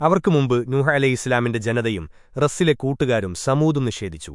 അവർക്കു മുമ്പ് നൂഹ അലൈഹിസ്ലാമിന്റെ ജനതയും റസ്സിലെ കൂട്ടുകാരും സമൂതും നിഷേധിച്ചു.